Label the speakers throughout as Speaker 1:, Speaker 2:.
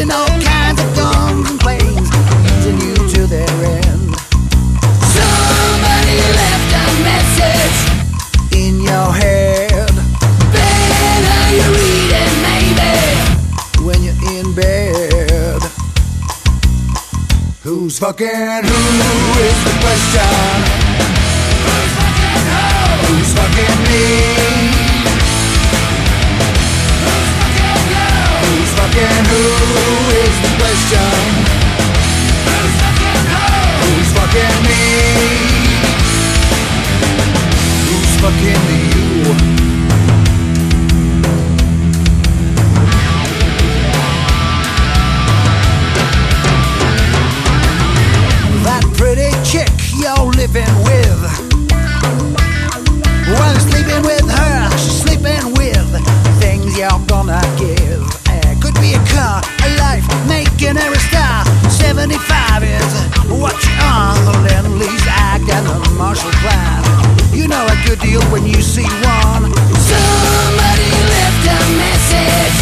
Speaker 1: raising all kinds of dumb complaints, leading you to their end. Somebody left a message in your head. Better you read it, maybe, when you're in bed. Who's fucking who is the question? You're with. While you're sleeping with her, she's sleeping with things you're gonna give. Eh, could be a car, a life, making her a star. 75 is what you are. The Lend Act and the Marshall Plan. You know a good deal when you see one. Somebody left a message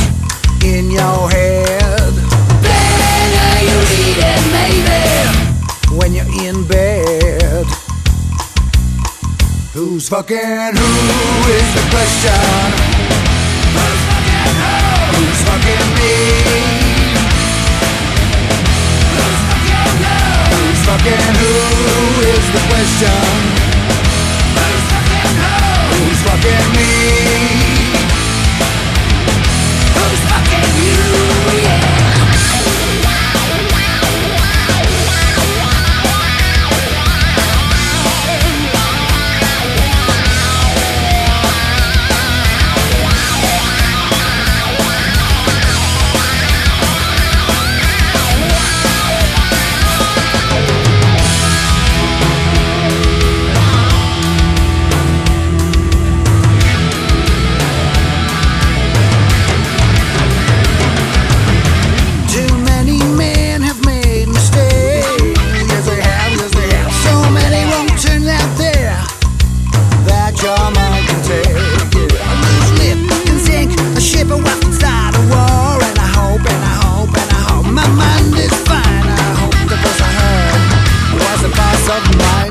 Speaker 1: in your head. Better you read it, maybe when you're in bed. Who's fucking who is the question? Who's fucking who? Who's fucking me? Who's fucking you? Who's fucking who is the question?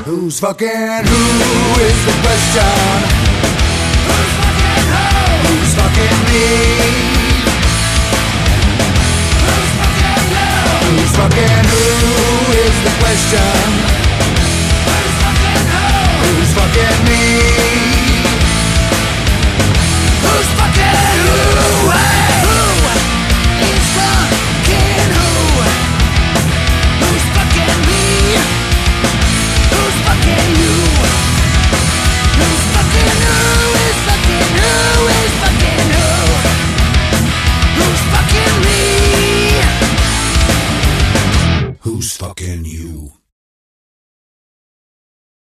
Speaker 1: Who's fucking who is the question? Who's fucking who? Who's fucking me? Who's fucking who is fucking who is the question? Who's fucking who? Who's fucking?